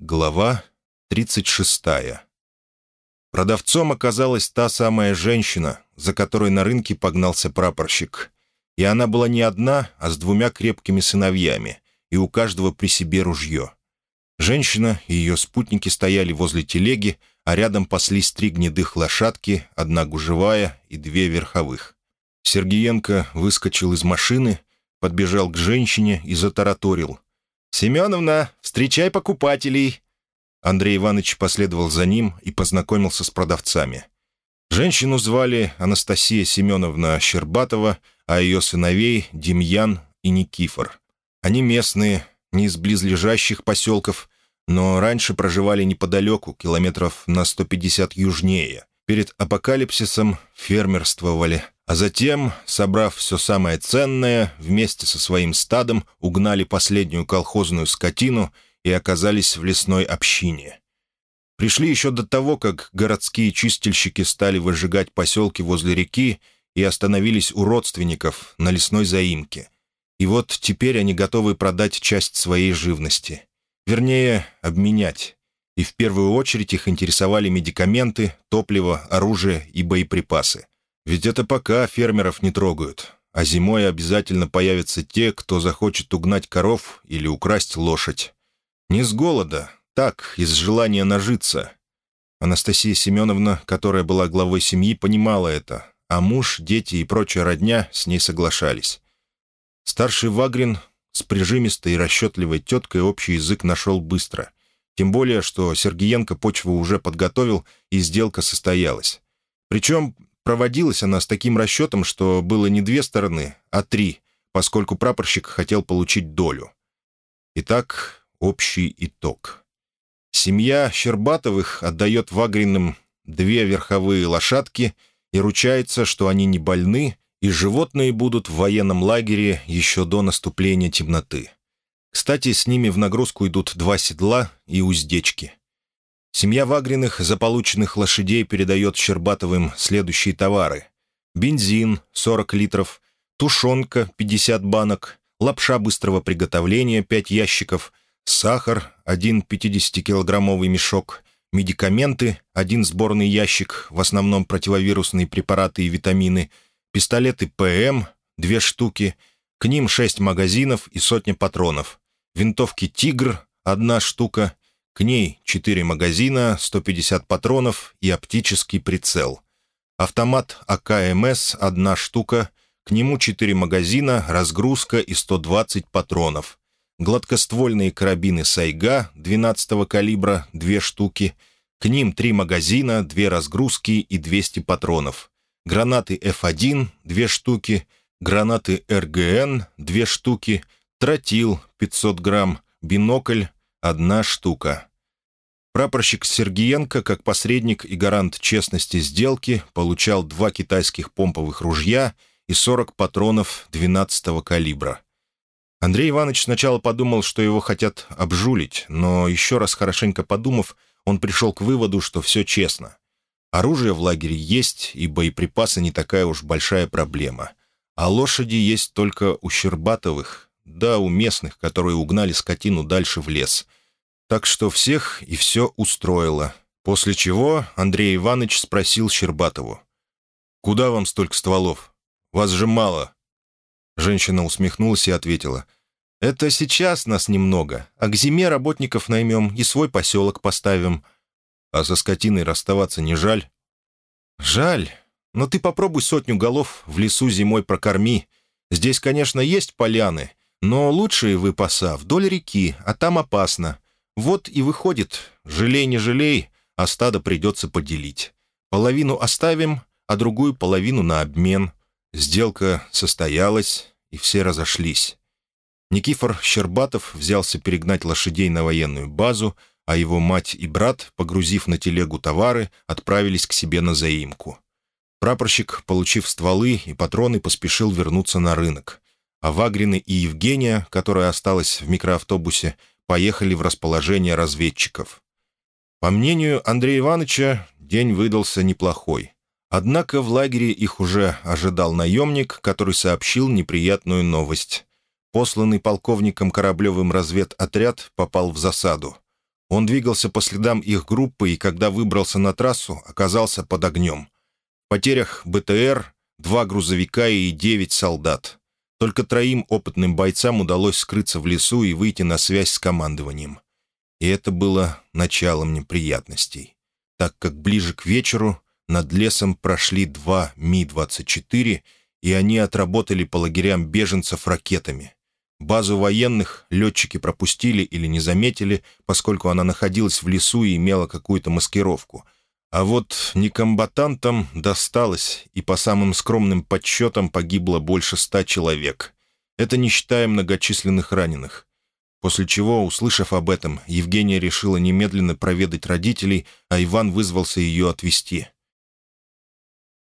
Глава 36. Продавцом оказалась та самая женщина, за которой на рынке погнался прапорщик. И она была не одна, а с двумя крепкими сыновьями, и у каждого при себе ружье. Женщина и ее спутники стояли возле телеги, а рядом паслись три гнедых лошадки, одна гужевая и две верховых. Сергиенко выскочил из машины, подбежал к женщине и затараторил. «Семеновна, встречай покупателей!» Андрей Иванович последовал за ним и познакомился с продавцами. Женщину звали Анастасия Семеновна Щербатова, а ее сыновей — Демьян и Никифор. Они местные, не из близлежащих поселков, но раньше проживали неподалеку, километров на 150 южнее. Перед апокалипсисом фермерствовали, а затем, собрав все самое ценное, вместе со своим стадом угнали последнюю колхозную скотину и оказались в лесной общине. Пришли еще до того, как городские чистильщики стали выжигать поселки возле реки и остановились у родственников на лесной заимке. И вот теперь они готовы продать часть своей живности. Вернее, обменять. И в первую очередь их интересовали медикаменты, топливо, оружие и боеприпасы. Ведь это пока фермеров не трогают, а зимой обязательно появятся те, кто захочет угнать коров или украсть лошадь. Не с голода, так, из желания нажиться. Анастасия Семеновна, которая была главой семьи, понимала это, а муж, дети и прочая родня с ней соглашались. Старший Вагрин с прижимистой и расчетливой теткой общий язык нашел быстро. Тем более, что Сергиенко почву уже подготовил, и сделка состоялась. Причем Проводилась она с таким расчетом, что было не две стороны, а три, поскольку прапорщик хотел получить долю. Итак, общий итог. Семья Щербатовых отдает Вагриным две верховые лошадки и ручается, что они не больны, и животные будут в военном лагере еще до наступления темноты. Кстати, с ними в нагрузку идут два седла и уздечки. Семья Вагриных за полученных лошадей передает Щербатовым следующие товары. Бензин — 40 литров, тушенка — 50 банок, лапша быстрого приготовления — 5 ящиков, сахар — один 50-килограммовый мешок, медикаменты — один сборный ящик, в основном противовирусные препараты и витамины, пистолеты ПМ — две штуки, к ним 6 магазинов и сотня патронов, винтовки «Тигр» — одна штука, к ней 4 магазина, 150 патронов и оптический прицел. Автомат АКМС – одна штука, к нему 4 магазина, разгрузка и 120 патронов. Гладкоствольные карабины «Сайга» 12 калибра – 2 штуки, к ним 3 магазина, 2 разгрузки и 200 патронов. Гранаты F1 – 2 штуки, гранаты РГН – 2 штуки, тротил – 500 грамм, бинокль – одна штука. Прапорщик Сергиенко, как посредник и гарант честности сделки, получал два китайских помповых ружья и 40 патронов 12-го калибра. Андрей Иванович сначала подумал, что его хотят обжулить, но еще раз хорошенько подумав, он пришел к выводу, что все честно. Оружие в лагере есть, и боеприпасы не такая уж большая проблема. А лошади есть только у Щербатовых, да у местных, которые угнали скотину дальше в лес — так что всех и все устроило. После чего Андрей Иванович спросил Щербатову. «Куда вам столько стволов? Вас же мало». Женщина усмехнулась и ответила. «Это сейчас нас немного, а к зиме работников наймем и свой поселок поставим. А со скотиной расставаться не жаль?» «Жаль. Но ты попробуй сотню голов в лесу зимой прокорми. Здесь, конечно, есть поляны, но лучшие выпаса вдоль реки, а там опасно. Вот и выходит, жалей не жалей, а стадо придется поделить. Половину оставим, а другую половину на обмен. Сделка состоялась, и все разошлись. Никифор Щербатов взялся перегнать лошадей на военную базу, а его мать и брат, погрузив на телегу товары, отправились к себе на заимку. Прапорщик, получив стволы и патроны, поспешил вернуться на рынок. А Вагрины и Евгения, которая осталась в микроавтобусе, поехали в расположение разведчиков. По мнению Андрея Ивановича, день выдался неплохой. Однако в лагере их уже ожидал наемник, который сообщил неприятную новость. Посланный полковником Кораблевым разведотряд попал в засаду. Он двигался по следам их группы и, когда выбрался на трассу, оказался под огнем. В потерях БТР, два грузовика и девять солдат. Только троим опытным бойцам удалось скрыться в лесу и выйти на связь с командованием. И это было началом неприятностей, так как ближе к вечеру над лесом прошли два Ми-24, и они отработали по лагерям беженцев ракетами. Базу военных летчики пропустили или не заметили, поскольку она находилась в лесу и имела какую-то маскировку. А вот некомбатантам досталось, и по самым скромным подсчетам погибло больше ста человек. Это не считая многочисленных раненых. После чего, услышав об этом, Евгения решила немедленно проведать родителей, а Иван вызвался ее отвезти.